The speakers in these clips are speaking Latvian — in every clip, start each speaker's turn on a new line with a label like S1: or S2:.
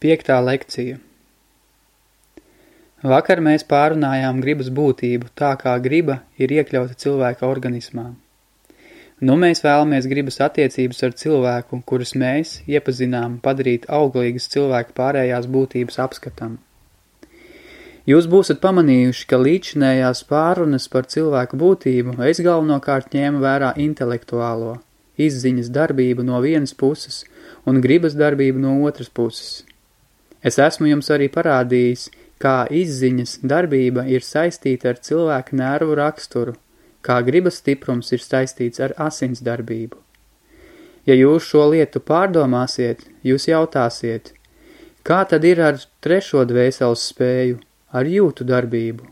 S1: Piektā lekcija Vakar mēs pārunājām gribas būtību, tā kā griba ir iekļauta cilvēka organismā. Nu mēs vēlamies gribas attiecības ar cilvēku, kuras mēs iepazinām padarīt auglīgas cilvēka pārējās būtības apskatam. Jūs būsat pamanījuši, ka līdzinējās pārunas par cilvēku būtību es galvenokārt ņēmu vērā intelektuālo, izziņas darbību no vienas puses un gribas darbību no otras puses – Es esmu jums arī parādījis, kā izziņas darbība ir saistīta ar cilvēku nervu raksturu, kā gribas stiprums ir saistīts ar asins darbību. Ja jūs šo lietu pārdomāsiet, jūs jautāsiet, kā tad ir ar trešo dvēseles spēju, ar jūtu darbību?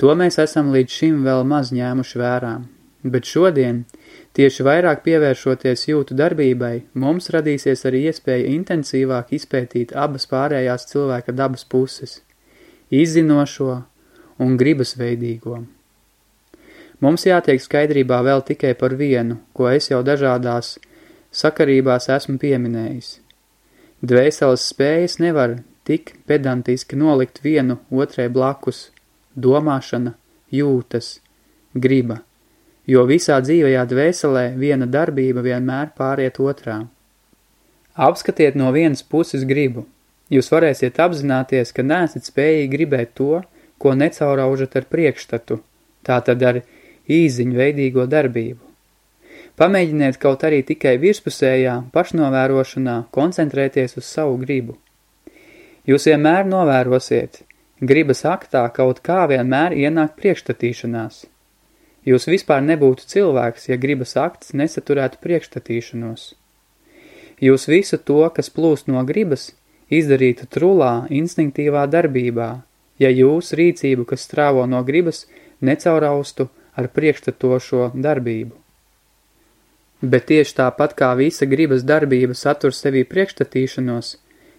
S1: To mēs esam līdz šim vēl maz ņēmuši vērām, bet šodien – Tieši vairāk pievēršoties jūtu darbībai, mums radīsies arī iespēja intensīvāk izpētīt abas pārējās cilvēka dabas puses – izzinošo un gribas veidīgo. Mums jātiek skaidrībā vēl tikai par vienu, ko es jau dažādās sakarībās esmu pieminējis. Dvēseles spējas nevar tik pedantiski nolikt vienu otrai blakus – domāšana, jūtas, griba – jo visā dzīvajā dvēselē viena darbība vienmēr pāriet otrā. Apskatiet no vienas puses gribu. Jūs varēsiet apzināties, ka neesat spējīgi gribēt to, ko necauraužat ar priekšstatu, tātad ar īziņu veidīgo darbību. Pamēģiniet kaut arī tikai virspusējā, pašnovērošanā koncentrēties uz savu gribu. Jūs vienmēr novērosiet, gribas aktā kaut kā vienmēr ienāk priekšstatīšanās – Jūs vispār nebūtu cilvēks, ja gribas akts nesaturētu priekšstatīšanos. Jūs visu to, kas plūst no gribas, izdarītu trulā, instinktīvā darbībā, ja jūs rīcību, kas strāvo no gribas, necauraustu ar priekšstatošo darbību. Bet tieši tāpat kā visa gribas darbība satur sevī priekšstatīšanos,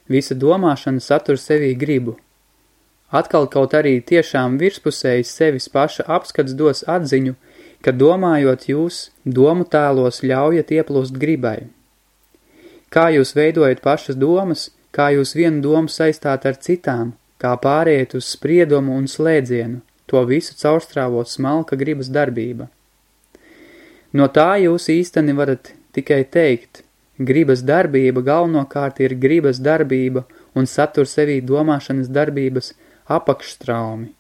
S1: visa domāšana satur sevī gribu – Atkal kaut arī tiešām virspusējs sevis paša apskats dos atziņu, ka domājot jūs, domu tēlos ļaujat ieplūst gribai. Kā jūs veidojat pašas domas, kā jūs vienu domu saistāt ar citām, kā pāriet uz spriedumu un slēdzienu, to visu caurstrāvot smalka gribas darbība. No tā jūs īsteni varat tikai teikt, gribas darbība galvenokārt ir gribas darbība un satur sevī domāšanas darbības apakšstraumi.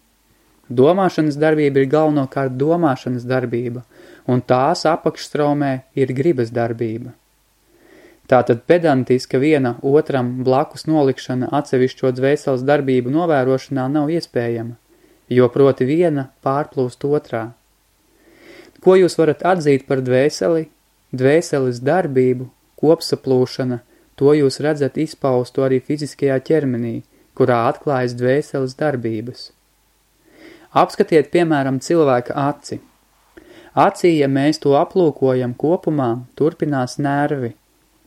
S1: Domāšanas darbība ir galvenokārt domāšanas darbība, un tās apakšstraumē ir gribas darbība. Tātad pedantiska viena otram blakus nolikšana atsevišķo dvēseles darbību novērošanā nav iespējama, jo proti viena pārplūst otrā. Ko jūs varat atzīt par dvēseli? Dvēseles darbību, kopsaplūšana, to jūs redzat izpaustu arī fiziskajā ķermenī – kurā atklājas dvēseles darbības. Apskatiet, piemēram, cilvēka aci. Acī, ja mēs to aplūkojam kopumā, turpinās nervi,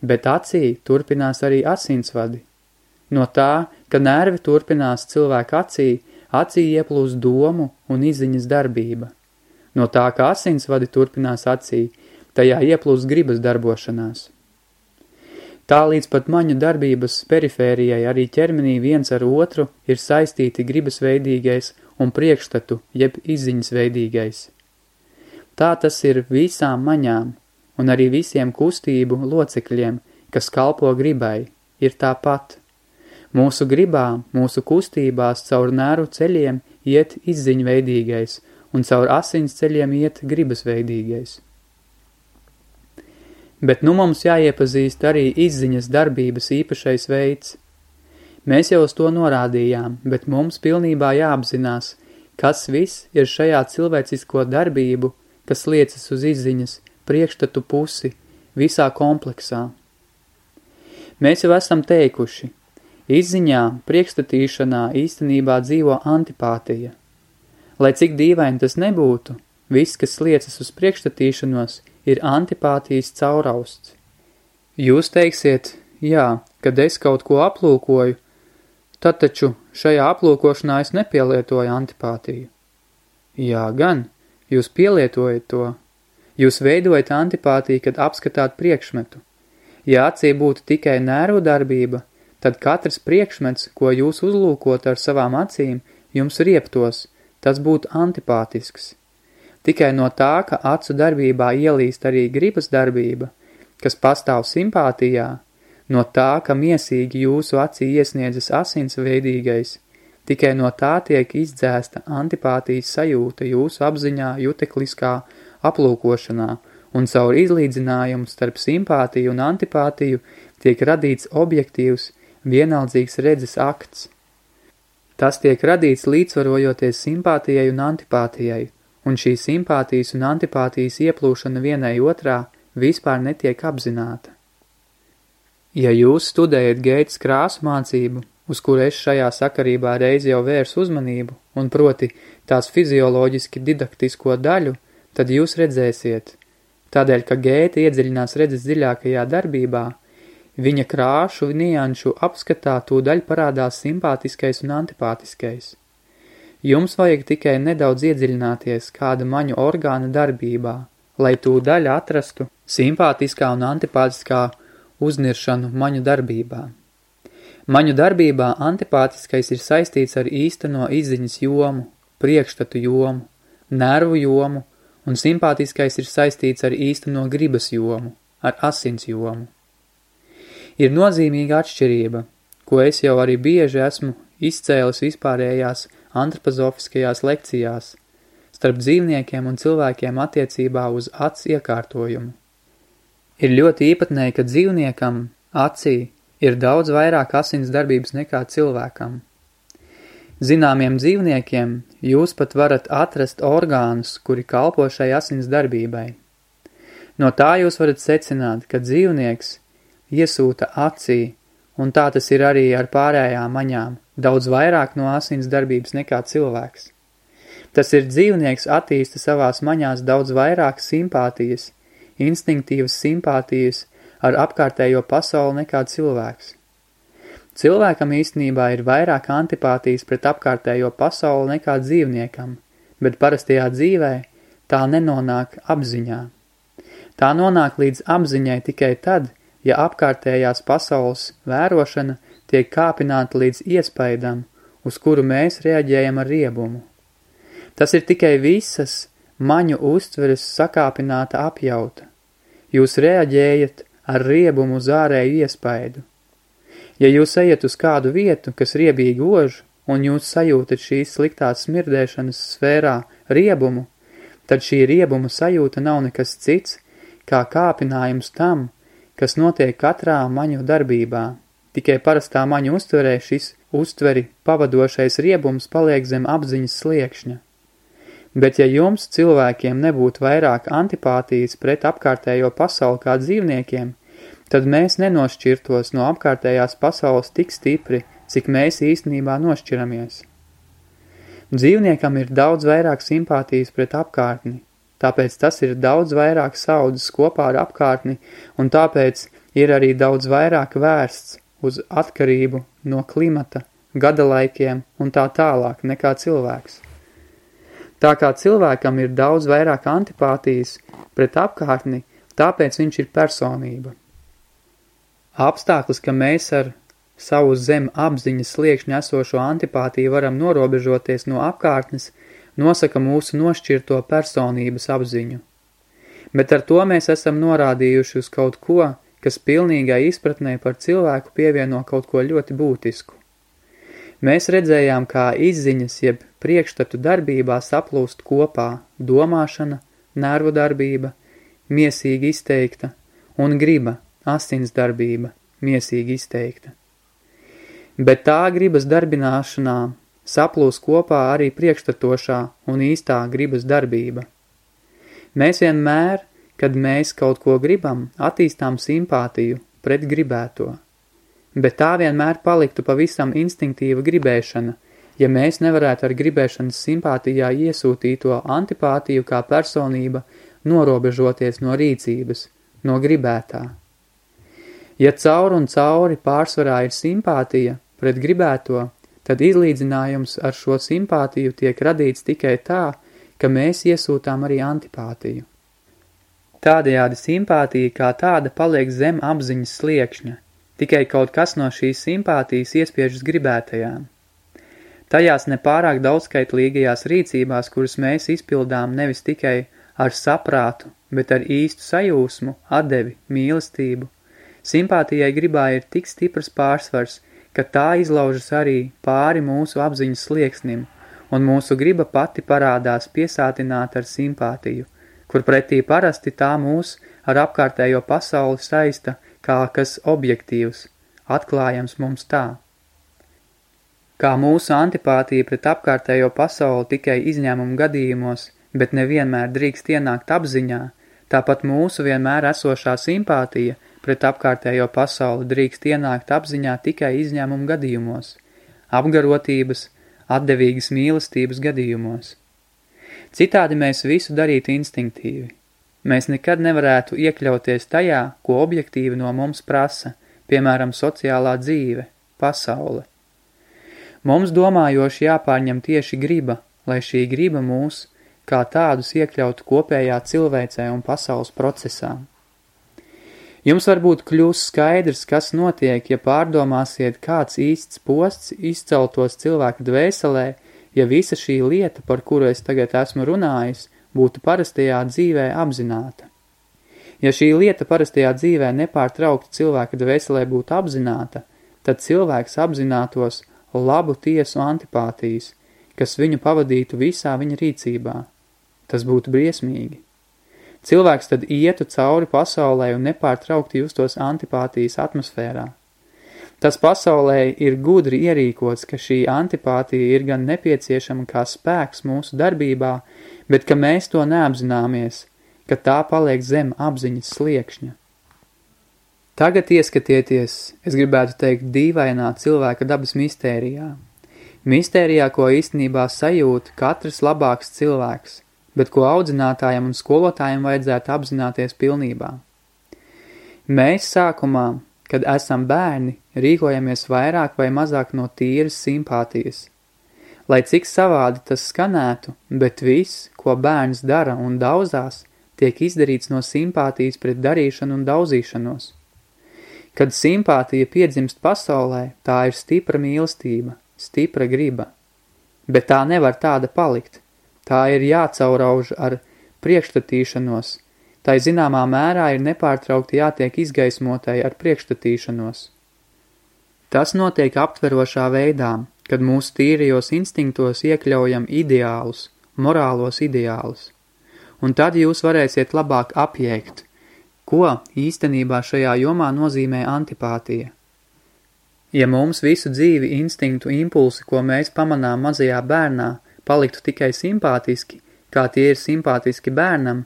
S1: bet acī turpinās arī asinsvadi. No tā, ka nervi turpinās cilvēka acī, acī ieplūst domu un izziņas darbība. No tā, ka asinsvadi turpinās acī, tajā ieplūst gribas darbošanās. Tā līdz pat maņu darbības perifērijai arī ķermenī viens ar otru ir saistīti gribas veidīgais un priekšstatu, jeb izziņas veidīgais. Tā tas ir visām maņām un arī visiem kustību locekļiem, kas kalpo gribai, ir tāpat. Mūsu gribā, mūsu kustībās caur nēru ceļiem iet izziņa veidīgais un caur asins ceļiem iet gribas veidīgais. Bet nu mums jāiepazīst arī izziņas darbības īpašais veids. Mēs jau uz to norādījām, bet mums pilnībā jāapzinās, kas viss ir šajā cilvēcisko darbību, kas liecas uz izziņas, priekštatu pusi, visā kompleksā. Mēs jau esam teikuši, izziņā, priekšstatīšanā īstenībā dzīvo antipātija. Lai cik dīvaini tas nebūtu, viss, kas liecas uz priekšstatīšanos – ir antipātijas caurausts. Jūs teiksiet, jā, kad es kaut ko aplūkoju, tad taču šajā aplūkošanā es nepielietoju antipātiju. Jā, gan, jūs pielietojat to. Jūs veidojat antipātiju, kad apskatāt priekšmetu. Ja acī būtu tikai nervu darbība, tad katrs priekšmets, ko jūs uzlūkot ar savām acīm, jums rieptos, tas būtu antipātisks. Tikai no tā, ka acu darbībā ielīst arī gribas darbība, kas pastāv simpātijā, no tā, ka miesīgi jūsu acī iesniedzas asins veidīgais, tikai no tā tiek izdzēsta antipātijas sajūta jūsu apziņā jutekliskā aplūkošanā, un caur izlīdzinājumu starp simpātiju un antipātiju tiek radīts objektīvs, vienaldzīgs redzes akts. Tas tiek radīts līdzvarojoties simpātijai un antipātijai, un šī simpātijas un antipātijas ieplūšana vienai otrā vispār netiek apzināta. Ja jūs studējat Geitas krāsu mācību, uz kuru es šajā sakarībā reiz jau vērs uzmanību, un proti tās fizioloģiski didaktisko daļu, tad jūs redzēsiet. Tādēļ, ka Gēta iedziļinās redzes dziļākajā darbībā, viņa krāšu nianšu apskatā tūdaļ parādās simpātiskais un antipātiskais. Jums vajag tikai nedaudz iedziļināties kāda maņu orgāna darbībā, lai tūdaļ atrastu simpātiskā un antipātiskā uzniršanu maņu darbībā. Maņu darbībā antipātiskais ir saistīts ar īsteno izziņas jomu, priekšstatu jomu, nervu jomu un simpātiskais ir saistīts ar īsteno gribas jomu, ar asins jomu. Ir nozīmīga atšķirība, ko es jau arī bieži esmu izcēlis vispārējās antropozofiskajās lekcijās, starp dzīvniekiem un cilvēkiem attiecībā uz acs iekārtojumu. Ir ļoti īpatnēji, ka dzīvniekam, acī, ir daudz vairāk asins darbības nekā cilvēkam – Zināmiem dzīvniekiem jūs pat varat atrast orgānus, kuri kalpo šai asins darbībai. No tā jūs varat secināt, ka dzīvnieks iesūta acī, un tā tas ir arī ar pārējām maņām, daudz vairāk no asins darbības nekā cilvēks. Tas ir dzīvnieks attīsta savās maņās daudz vairāk simpātijas, instinktīvas simpātijas ar apkārtējo pasauli nekā cilvēks. Cilvēkam īstenībā ir vairāk antipātijas pret apkārtējo pasauli nekā dzīvniekam, bet parastajā dzīvē tā nenonāk apziņā. Tā nonāk līdz apziņai tikai tad, ja apkārtējās pasaules vērošana tiek kāpināta līdz iespaidam, uz kuru mēs reaģējam ar riebumu. Tas ir tikai visas maņu uztveres sakāpināta apjauta. Jūs reaģējat ar riebumu uz ārēju iespaidu. Ja jūs ejat uz kādu vietu, kas riebīgi ož, un jūs sajūtat šīs sliktās smirdēšanas sfērā riebumu, tad šī riebuma sajūta nav nekas cits, kā kāpinājums tam, kas notiek katrā maņu darbībā. Tikai parastā maņu uztverē šis uztveri pavadošais riebums paliek zem apziņas sliekšņa. Bet ja jums cilvēkiem nebūtu vairāk antipātijas pret apkārtējo pasauli kā dzīvniekiem, tad mēs nenošķirtos no apkārtējās pasaules tik stipri, cik mēs īstenībā nošķiramies. Dzīvniekam ir daudz vairāk simpātijas pret apkārtni, tāpēc tas ir daudz vairāk saudzes kopā ar apkārtni, un tāpēc ir arī daudz vairāk vērsts uz atkarību no klimata, gadalaikiem un tā tālāk nekā cilvēks. Tā kā cilvēkam ir daudz vairāk antipātijas pret apkārtni, tāpēc viņš ir personība. Apstāklis, ka mēs ar savu zem apziņas sliekšņu esošo antipātiju varam norobežoties no apkārtnes, nosaka mūsu nošķirto personības apziņu. Bet ar to mēs esam norādījuši uz kaut ko, kas pilnīgai izpratnē par cilvēku pievieno kaut ko ļoti būtisku. Mēs redzējām, kā izziņas jeb priekšstatu darbībā saplūst kopā domāšana, nervu darbība, miesīgi izteikta un griba, asins darbība, miesīgi izteikta. Bet tā gribas darbināšanā saplūs kopā arī priekšstatošā un īstā gribas darbība. Mēs vienmēr, kad mēs kaut ko gribam, attīstām simpātiju pret gribēto. Bet tā vienmēr paliktu pavisam instinktīva gribēšana, ja mēs nevarētu ar gribēšanas simpātijā iesūtīto antipātiju kā personība norobežoties no rīcības, no gribētā. Ja cauri un cauri pārsvarā ir simpātija pret gribēto, tad izlīdzinājums ar šo simpātiju tiek radīts tikai tā, ka mēs iesūtām arī antipātiju. Tādējādi simpātija kā tāda paliek zem apziņas sliekšņa, tikai kaut kas no šīs simpātijas iespiežas gribētajām. Tajās nepārāk daudzskaitlīgajās rīcībās, kuras mēs izpildām nevis tikai ar saprātu, bet ar īstu sajūsmu, atdevi, mīlestību. Simpātijai gribā ir tik stiprs pārsvars, ka tā izlaužas arī pāri mūsu apziņas slieksnim, un mūsu griba pati parādās piesātināta ar simpātiju, kur pretī parasti tā mūs ar apkārtējo pasauli saista kā kas objektīvs, atklājams mums tā. Kā mūsu antipātija pret apkārtējo pasauli tikai izņēmumu gadījumos, bet nevienmēr drīkst ienākt apziņā, tāpat mūsu vienmēr esošā simpātija pret apkārtējo pasauli drīkst ienākt apziņā tikai izņēmumu gadījumos, apgarotības, atdevīgas mīlestības gadījumos. Citādi mēs visu darītu instinktīvi. Mēs nekad nevarētu iekļauties tajā, ko objektīvi no mums prasa, piemēram, sociālā dzīve, pasaule. Mums domājoši jāpārņem tieši griba, lai šī griba mūs, kā tādus iekļautu kopējā cilvēcē un pasaules procesā. Jums varbūt kļūs skaidrs, kas notiek, ja pārdomāsiet, kāds īsts posts izceltos cilvēka dvēselē, ja visa šī lieta, par kuru es tagad esmu runājis, būtu parastajā dzīvē apzināta. Ja šī lieta parastajā dzīvē nepārtraukti cilvēka dvēselē būtu apzināta, tad cilvēks apzinātos labu tiesu antipātijas, kas viņu pavadītu visā viņa rīcībā. Tas būtu briesmīgi. Cilvēks tad ietu cauri pasaulē un nepārtraukti justos antipātijas atmosfērā. Tas pasaulē ir gudri ierīkots, ka šī antipātija ir gan nepieciešama kā spēks mūsu darbībā, bet ka mēs to neapzināmies, ka tā paliek zem apziņas sliekšņa. Tagad ieskatieties, es gribētu teikt, dīvainā cilvēka dabas mistērijā. Mistērijā, ko īstenībā sajūt katrs labāks cilvēks, bet ko audzinātājiem un skolotājiem vajadzētu apzināties pilnībā. Mēs sākumā, kad esam bērni, rīkojamies vairāk vai mazāk no tīras simpātijas – Lai cik savādi tas skanētu, bet viss, ko bērns dara un daudzās, tiek izdarīts no simpātijas pret darīšanu un daudzīšanos. Kad simpātija piedzimst pasaulē, tā ir stipra mīlestība, stipra griba. Bet tā nevar tāda palikt. Tā ir jācaurauž ar priekšstatīšanos. Tai zināmā mērā ir nepārtraukti jātiek izgaismotai ar priekšstatīšanos. Tas notiek aptverošā veidā, kad mūsu tīrijos instinktos iekļaujam ideālus, morālos ideālus. Un tad jūs varēsiet labāk apjēgt, ko īstenībā šajā jomā nozīmē antipātija. Ja mums visu dzīvi instinktu impulsi, ko mēs pamanām mazajā bērnā, paliktu tikai simpātiski, kā tie ir simpātiski bērnam,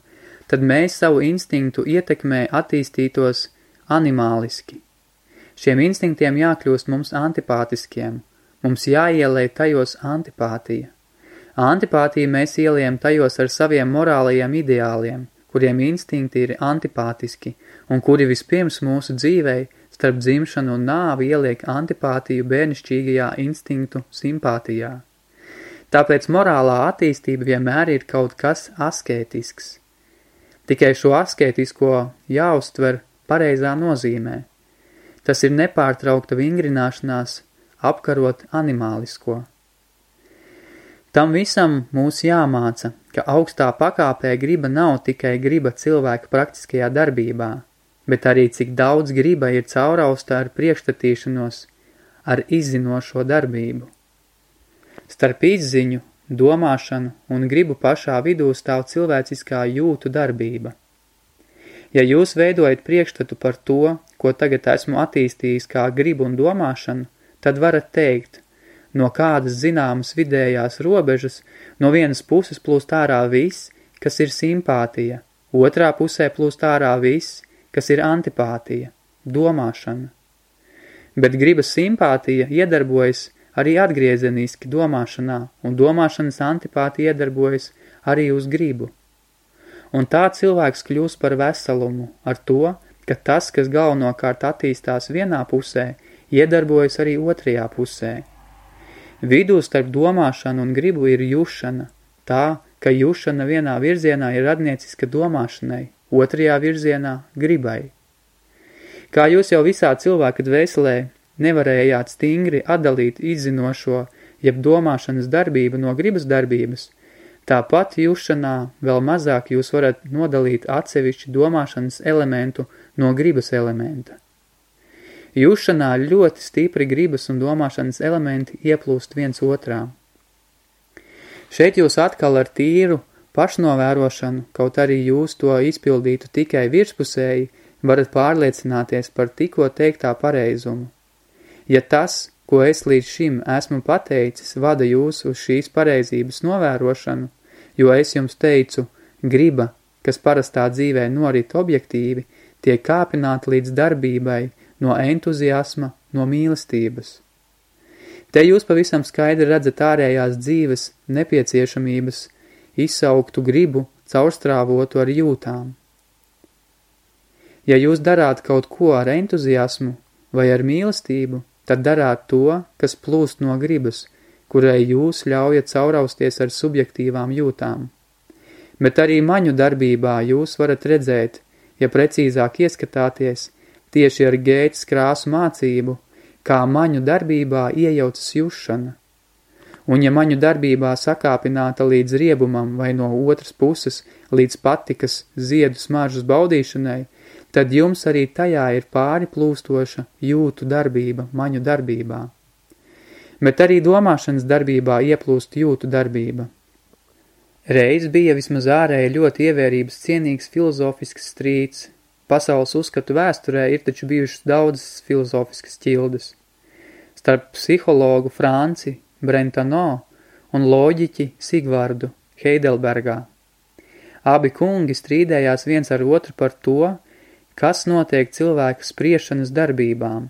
S1: tad mēs savu instinktu ietekmē attīstītos animāliski. Šiem instinktiem jākļūst mums antipātiskiem, Mums jāielē tajos antipātija. Antipātiju mēs ieliejam tajos ar saviem morālajiem ideāliem, kuriem instinkti ir antipātiski un kuri vispirms mūsu dzīvei starp dzimšanu un nāvi ieliek antipātiju bērnišķīgajā instinktu simpātijā. Tāpēc morālā attīstība vienmēr ir kaut kas askētisks. Tikai šo askētisko jāuztver pareizā nozīmē. Tas ir nepārtraukta vingrināšanās apkarot animālisko. Tam visam mūs jāmāca, ka augstā pakāpē griba nav tikai griba cilvēka praktiskajā darbībā, bet arī cik daudz griba ir caurausta ar priekšstatīšanos, ar izzinošo darbību. Starp izziņu, domāšanu un gribu pašā vidū stāv cilvēciskā jūtu darbība. Ja jūs veidojat priekšstatu par to, ko tagad esmu attīstījis kā gribu un domāšanu, tad varat teikt, no kādas zināmas vidējās robežas no vienas puses plūst ārā viss, kas ir simpātija, otrā pusē plūst ārā viss, kas ir antipātija, domāšana. Bet gribas simpātija iedarbojas arī atgriezeniski domāšanā, un domāšanas antipātija iedarbojas arī uz gribu. Un tā cilvēks kļūs par veselumu ar to, ka tas, kas galvenokārt attīstās vienā pusē, iedarbojas arī otrajā pusē. Vidū starp domāšanu un gribu ir jušana, tā, ka jušana vienā virzienā ir radnieciska domāšanai, otrajā virzienā gribai. Kā jūs jau visā cilvēka dvēselē nevarējāt stingri atdalīt izzinošo, jeb domāšanas darbību no gribas darbības, tāpat jūšanā vēl mazāk jūs varat nodalīt atsevišķi domāšanas elementu no gribas elementa. Jūšanā ļoti stipri gribas un domāšanas elementi ieplūst viens otrā. Šeit jūs atkal ar tīru pašnovērošanu, kaut arī jūs to izpildītu tikai virspusēji, varat pārliecināties par tikko teiktā pareizumu. Ja tas, ko es līdz šim esmu pateicis, vada jūs uz šīs pareizības novērošanu, jo es jums teicu, griba, kas parastā dzīvē norit objektīvi, tiek kāpināta līdz darbībai no entuziasma, no mīlestības. Te jūs pavisam skaidri redzat ārējās dzīves nepieciešamības izsauktu gribu caurstrāvotu ar jūtām. Ja jūs darāt kaut ko ar entuziasmu vai ar mīlestību, tad darāt to, kas plūst no gribas, kurai jūs ļaujat caurausties ar subjektīvām jūtām. Bet arī maņu darbībā jūs varat redzēt, ja precīzāk ieskatāties, tieši ar gētas krāsu mācību, kā maņu darbībā iejaucas jušana. Un ja maņu darbībā sakāpināta līdz riebumam vai no otras puses līdz patikas ziedu smaržas baudīšanai, tad jums arī tajā ir pāri plūstoša jūtu darbība maņu darbībā. Bet arī domāšanas darbībā ieplūst jūtu darbība. Reiz bija vismaz ārēji ļoti ievērības cienīgs filozofisks strīds, Pasaules uzskatu vēsturē ir taču bijušas daudzas filozofiskas ķildes. Starp psihologu Franci Brentano un loģiķi Sigvardu Heidelbergā. Abi kungi strīdējās viens ar otru par to, kas notiek cilvēka spriešanas darbībām.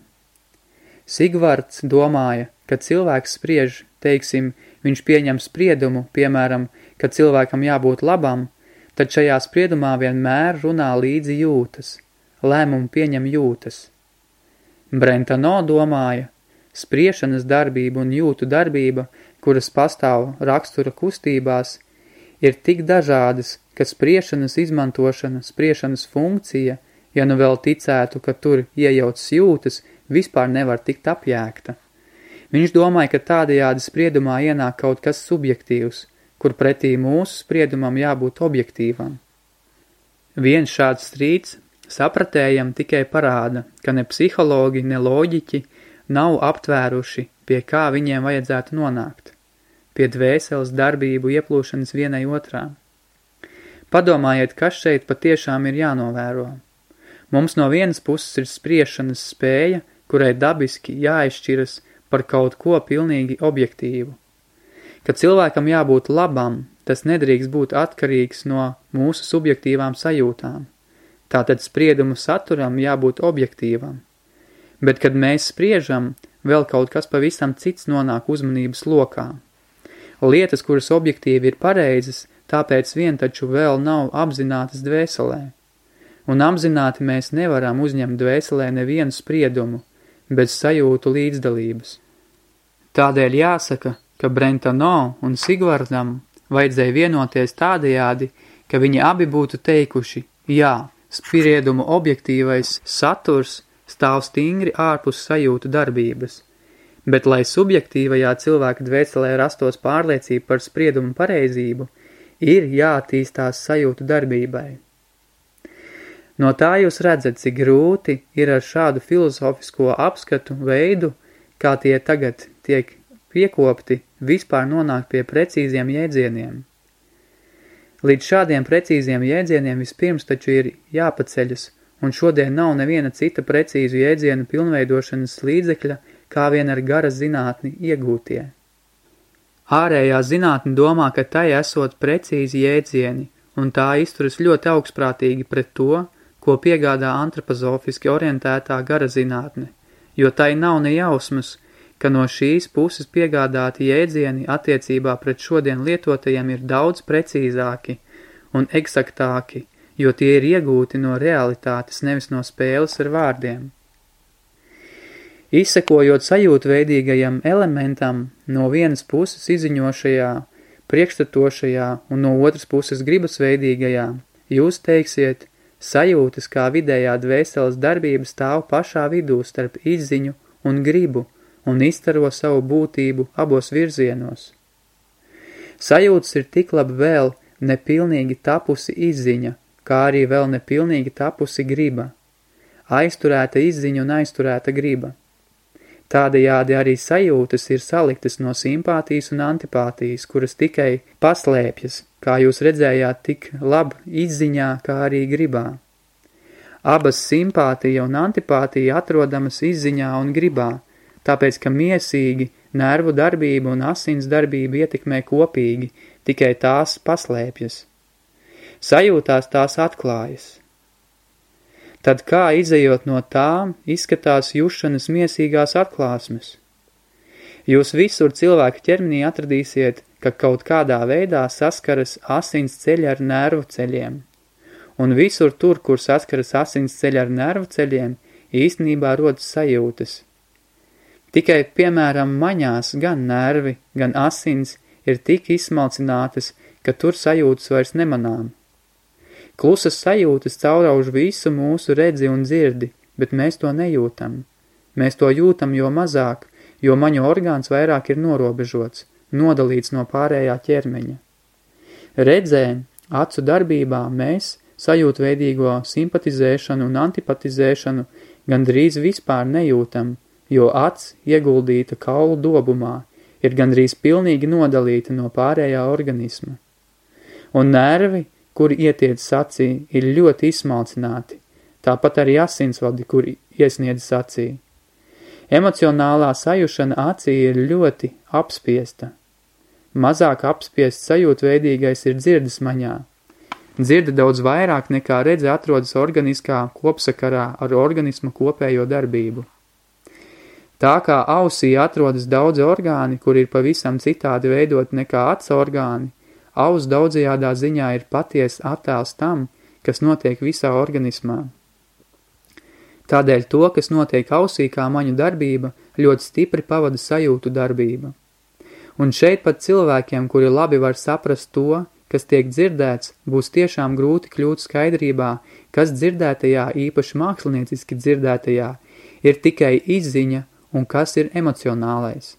S1: Sigvards domāja, ka cilvēks spriež, teiksim, viņš pieņem spriedumu, piemēram, ka cilvēkam jābūt labam, tad šajā spriedumā vienmēr runā līdzi jūtas, lēmumu pieņem jūtas. Brentano domāja, spriešanas darbība un jūtu darbība, kuras pastāv rakstura kustībās, ir tik dažādas, ka spriešanas izmantošana, spriešanas funkcija, ja nu vēl ticētu, ka tur iejaucas jūtas, vispār nevar tikt apjēgta. Viņš domāja, ka tādajādi spriedumā ienāk kaut kas subjektīvs – kur pretī mūsu spriedumam jābūt objektīvam. Viens šāds strīds sapratējam tikai parāda, ka ne psihologi, ne loģiķi nav aptvēruši, pie kā viņiem vajadzētu nonākt, pie dvēseles darbību ieplūšanas vienai otrā. Padomājiet, kas šeit patiešām ir jānovēro. Mums no vienas puses ir spriešanas spēja, kurai dabiski jāizšķiras par kaut ko pilnīgi objektīvu – Ka cilvēkam jābūt labam, tas nedrīkst būt atkarīgs no mūsu subjektīvām sajūtām. Tātad spriedumu saturam jābūt objektīvam. Bet, kad mēs spriežam, vēl kaut kas pavisam cits nonāk uzmanības lokā. Lietas, kuras objektīvi ir pareizas, tāpēc vien taču vēl nav apzinātas dvēselē. Un apzināti mēs nevaram uzņemt dvēselē nevienu spriedumu, bez sajūtu līdzdalības. Tādēļ jāsaka, ka Brentano un Sigvardam vajadzēja vienoties tādajādi, ka viņi abi būtu teikuši, jā, spriedumu objektīvais saturs stāv stingri ārpus sajūtu darbības, bet lai subjektīvajā cilvēka dvēselē rastos pārliecība par spriedumu pareizību, ir jātīstās sajūtu darbībai. No tā jūs redzat, cik grūti ir ar šādu filozofisko apskatu veidu, kā tie tagad tiek piekopti, vispār nonākt pie precīziem jēdzieniem. Līdz šādiem precīziem jēdzieniem vispirms taču ir jāpaceļas, un šodien nav neviena cita precīzu jēdzienu pilnveidošanas līdzekļa, kā vien ar gara zinātni iegūtie. Ārējā zinātne domā, ka tai esot precīzi jēdzieni, un tā izturas ļoti augstprātīgi pret to, ko piegādā antropozofiski orientētā gara zinātne, jo tai nav ne jausmas, ka no šīs puses piegādāti jēdzieni attiecībā pret šodien lietotajiem ir daudz precīzāki un eksaktāki, jo tie ir iegūti no realitātes, nevis no spēles ar vārdiem. Izsekojot sajūtveidīgajam elementam no vienas puses iziņošajā, priekšstatošajā un no otras puses gribasveidīgajā, jūs teiksiet, Sajūtas kā vidējā dvēseles darbība stāv pašā vidū starp izziņu un gribu un izstaro savu būtību abos virzienos. Sajūtas ir tik labi vēl nepilnīgi tapusi izziņa, kā arī vēl nepilnīgi tapusi griba. Aizturēta izziņa un aizturēta griba. Tādējādi arī sajūtas ir saliktas no simpātijas un antipātijas, kuras tikai paslēpjas, kā jūs redzējāt, tik labi izziņā, kā arī gribā. Abas simpātija un antipātija atrodamas izziņā un gribā, tāpēc, ka miesīgi nervu darbība un asins darbība ietekmē kopīgi, tikai tās paslēpjas. Sajūtās tās atklājas tad kā izejot no tām izskatās jušanas miesīgās atklāsmes? Jūs visur cilvēka ķermenī atradīsiet, ka kaut kādā veidā saskaras asins ceļi ar nervu ceļiem. Un visur tur, kur saskaras asins ceļi ar nervu ceļiem, īstenībā rodas sajūtas. Tikai, piemēram, maņās gan nervi, gan asins ir tik izsmalcinātas, ka tur sajūtas vairs nemanām. Klusas sajūtas caurauž visu mūsu redzi un dzirdi, bet mēs to nejūtam. Mēs to jūtam jo mazāk, jo maņu orgāns vairāk ir norobežots, nodalīts no pārējā ķermeņa. Redzē, acu darbībā mēs sajūtveidīgo simpatizēšanu un antipatizēšanu gandrīz vispār nejūtam, jo acs ieguldīta kaulu dobumā ir gandrīz pilnīgi nodalīta no pārējā organisma. Un nervi – kuri ietiec acī, ir ļoti izsmalcināti, tāpat arī asinsvadi, kuri iesniedz acī. Emocionālā sajušana acī ir ļoti apspiesta. Mazāk apspiest sajūtveidīgais ir dzirdes maņā. Dzirde daudz vairāk nekā redze atrodas organiskā kopsakarā ar organismu kopējo darbību. Tā kā ausī atrodas daudzi orgāni, kur ir pavisam citādi veidot nekā aca orgāni, Aus daudzajādā ziņā ir paties attēls tam, kas notiek visā organismā. Tādēļ to, kas notiek ausī kā maņu darbība, ļoti stipri pavada sajūtu darbība. Un šeit pat cilvēkiem, kuri labi var saprast to, kas tiek dzirdēts, būs tiešām grūti kļūt skaidrībā, kas dzirdētajā, īpaši mākslinieciski dzirdētajā, ir tikai izziņa un kas ir emocionālais.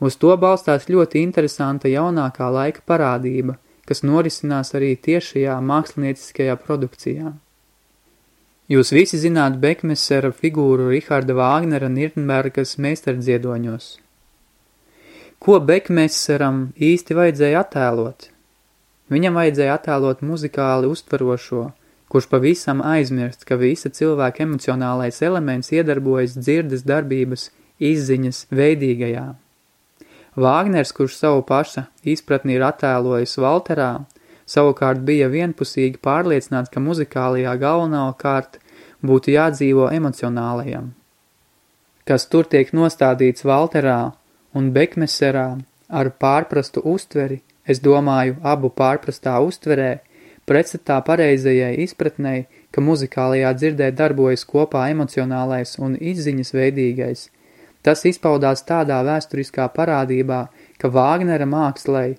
S1: Uz to balstās ļoti interesanta jaunākā laika parādība, kas norisinās arī tiešajā mākslinieciskajā produkcijā. Jūs visi zināt Bekmesera figūru Riharda Vāgnera Nirnbergas meistardziedoņos. Ko Bekmeseram īsti vajadzēja attēlot? Viņam vajadzēja attēlot muzikāli uztvarošo, kurš pavisam aizmirst, ka visa cilvēka emocionālais elements iedarbojas dzirdes darbības izziņas veidīgajā. Vāgners, kurš savu paša izpratni ir attēlojis Valterā, savukārt bija vienpusīgi pārliecināts, ka muzikālajā galvenā kārt būtu jādzīvo emocionālajam. Kas tur tiek nostādīts Valterā un Bekmeserā ar pārprastu uztveri, es domāju, abu pārprastā uztverē, pretstatā pareizajai izpratnei, ka muzikālajā dzirdē darbojas kopā emocionālais un izziņas veidīgais – Tas izpaudās tādā vēsturiskā parādībā, ka Vāgnera mākslai,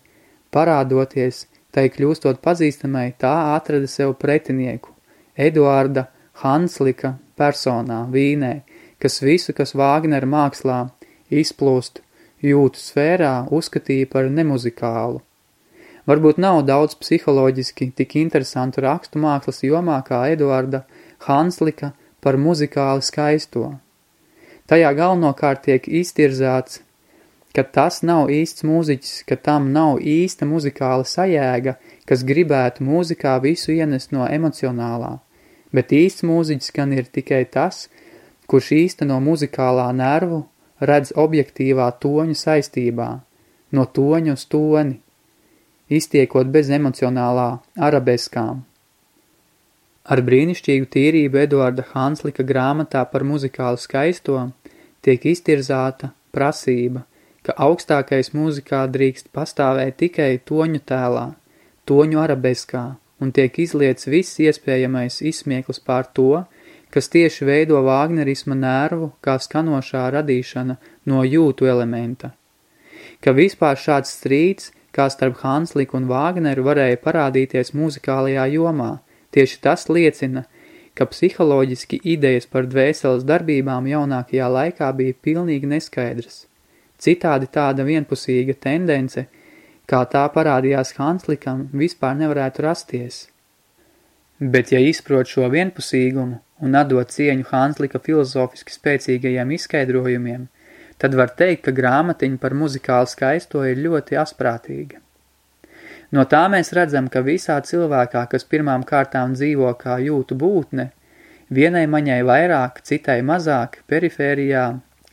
S1: parādoties, tai kļūstot pazīstamai, tā atrada sev pretinieku, Eduarda Hanslika personā, Vīnē, kas visu, kas Vāgnera mākslā izplūst jūtu sfērā, uzskatīja par nemuzikālu. Varbūt nav daudz psiholoģiski tik interesantu rakstu mākslas jomā kā Eduarda Hanslika par muzikāli skaisto. Tajā galvenokārt tiek iztirzāts, ka tas nav īsts mūziķis, ka tam nav īsta muzikāla sajēga, kas gribētu mūzikā visu ienest no emocionālā, bet īsts mūziķis gan ir tikai tas, kurš īsta no muzikālā nervu redz objektīvā toņu saistībā, no toņa uz toni, iztiekot bez emocionālā arabeskām. Ar brīnišķīgu tīrību Eduarda Hanslika grāmatā par muzikālu skaisto tiek iztirzāta prasība, ka augstākais muzikā drīkst pastāvēt tikai toņu tēlā, toņu arabeskā, un tiek izliets viss iespējamais izsmieklis pār to, kas tieši veido Vāgnerisma nervu kā skanošā radīšana no jūtu elementa. Ka vispār šāds strīds, kā starp Hansliku un Vāgneru varēja parādīties muzikālajā jomā – Tieši tas liecina, ka psiholoģiski idejas par dvēseles darbībām jaunākajā laikā bija pilnīgi neskaidras. Citādi tāda vienpusīga tendence, kā tā parādījās Hanslikam, vispār nevarētu rasties. Bet ja izprot šo vienpusīgumu un atdot cieņu Hanslika filozofiski spēcīgajiem izskaidrojumiem, tad var teikt, ka grāmatiņa par muzikālu skaisto ir ļoti asprātīga. No tā mēs redzam, ka visā cilvēkā, kas pirmām kārtām dzīvo kā jūtu būtne, vienai maņai vairāk, citai mazāk, perifērijā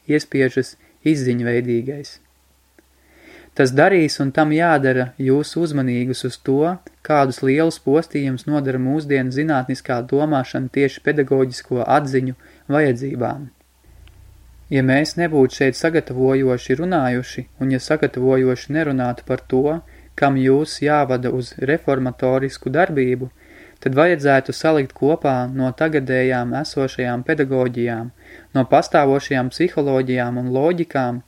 S1: iespiežas izziņveidīgais. Tas darīs un tam jādara jūs uzmanīgus uz to, kādus lielus postījumus nodara mūsdienu zinātniskā domāšana tieši pedagoģisko atziņu vajadzībām. Ja mēs nebūtu šeit sagatavojoši runājuši, un ja sagatavojoši nerunātu par to, kam jūs jāvada uz reformatorisku darbību, tad vajadzētu salikt kopā no tagadējām esošajām pedagoģijām, no pastāvošajām psiholoģijām un loģikām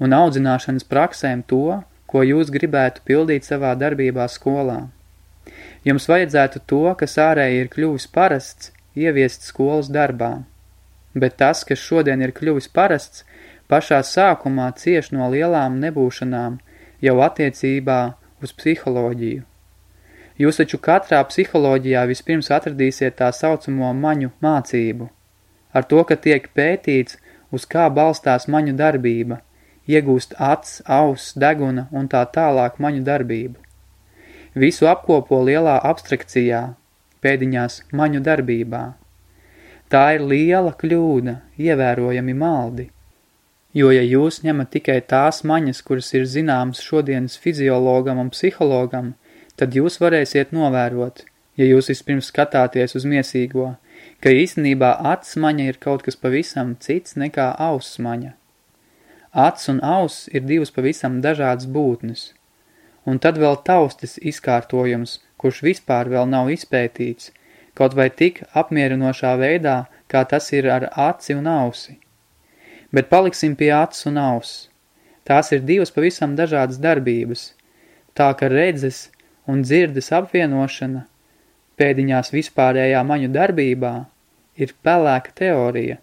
S1: un audzināšanas praksēm to, ko jūs gribētu pildīt savā darbībā skolā. Jums vajadzētu to, kas ārēji ir kļuvis parasts, ieviest skolas darbā bet tas, kas šodien ir kļuvis parasts, pašā sākumā cieš no lielām nebūšanām jau attiecībā uz psiholoģiju. Jūs taču katrā psiholoģijā vispirms atradīsiet tā saucamo maņu mācību. Ar to, ka tiek pētīts, uz kā balstās maņu darbība, iegūst acs, auss, deguna un tā tālāk maņu darbību. Visu apkopo lielā abstrakcijā, pēdiņās maņu darbībā. Tā ir liela kļūda, ievērojami maldi. Jo, ja jūs ņemat tikai tās maņas, kuras ir zināmas šodienas fiziologam un psihologam, tad jūs varēsiet novērot, ja jūs vispirms skatāties uz miesīgo, ka īstenībā acs maņa ir kaut kas pavisam cits nekā auss maņa. Acs un auss ir divas pavisam dažādas būtnes. Un tad vēl taustis izkārtojums, kurš vispār vēl nav izpētīts, kaut vai tik apmierinošā veidā, kā tas ir ar aci un ausi. Bet paliksim pie acis un auss. Tās ir divas pavisam dažādas darbības, tā ka redzes un dzirdes apvienošana pēdiņās vispārējā maņu darbībā ir pelēka teorija.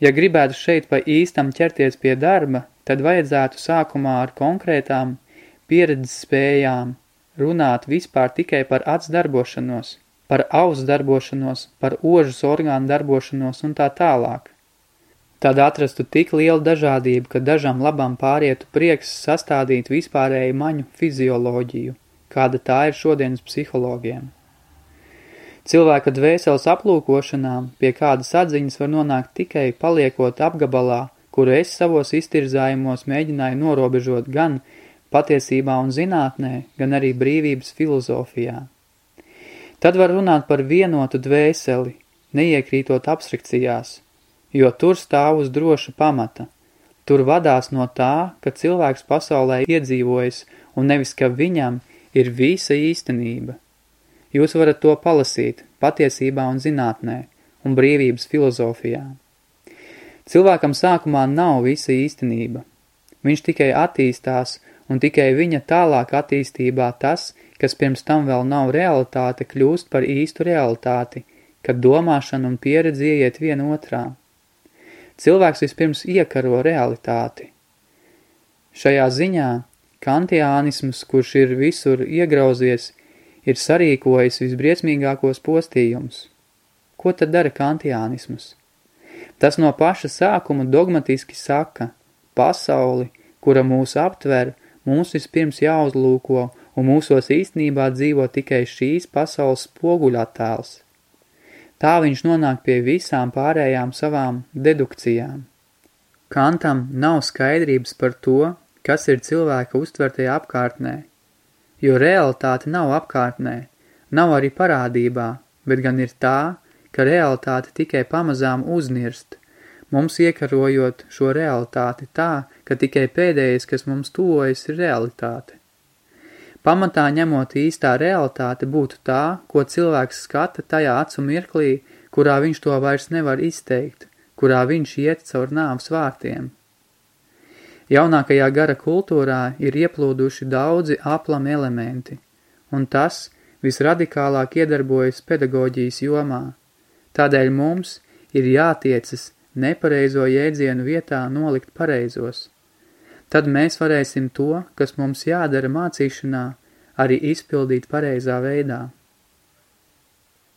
S1: Ja gribētu šeit pa īstam ķerties pie darba, tad vajadzētu sākumā ar konkrētām pieredzes spējām runāt vispār tikai par atsdarbošanos – par auss darbošanos, par ožas orgānu darbošanos un tā tālāk. Tad atrastu tik lielu dažādību, ka dažam labam pārietu prieks sastādīt vispārēju maņu fizioloģiju, kāda tā ir šodienas psihologiem. Cilvēka dvēseles aplūkošanām pie kādas atziņas var nonākt tikai paliekot apgabalā, kuru es savos iztirzājumos mēģināju norobežot gan patiesībā un zinātnē, gan arī brīvības filozofijā. Tad var runāt par vienotu dvēseli, neiekrītot abstrakcijās, jo tur stāv uz droša pamata. Tur vadās no tā, ka cilvēks pasaulē iedzīvojas un nevis, ka viņam ir visa īstenība. Jūs varat to palasīt patiesībā un zinātnē un brīvības filozofijā. Cilvēkam sākumā nav visa īstenība. Viņš tikai attīstās un tikai viņa tālāk attīstībā tas, kas pirms tam vēl nav realitāte, kļūst par īstu realitāti, kad domāšana un pieredze ieiet vien otrā. Cilvēks vispirms iekaro realitāti. Šajā ziņā kantiānisms, kurš ir visur iegrauzies, ir sarīkojis visbriesmīgākos postījumus. Ko tad dara kantiānisms? Tas no paša sākuma dogmatiski saka, pasauli, kura mūs aptver, mums vispirms jāuzlūko un mūsos īstenībā dzīvo tikai šīs pasaules spoguļattēls. Tā viņš nonāk pie visām pārējām savām dedukcijām. Kantam nav skaidrības par to, kas ir cilvēka uztvertajā apkārtnē, jo realitāte nav apkārtnē, nav arī parādībā, bet gan ir tā, ka realitāte tikai pamazām uznirst, mums iekarojot šo realitāti tā, ka tikai pēdējais, kas mums tuvojas, ir realitāte. Pamatā ņemot īstā realitāte būtu tā, ko cilvēks skata tajā acu mirklī, kurā viņš to vairs nevar izteikt, kurā viņš iet caur nāvs vārtiem. Jaunākajā gara kultūrā ir ieplūduši daudzi aplami elementi, un tas, visradikālāk iedarbojas pedagoģijas jomā. Tādēļ mums ir jātiecas nepareizo jēdzienu vietā nolikt pareizos. Tad mēs varēsim to, kas mums jādara mācīšanā, arī izpildīt pareizā veidā.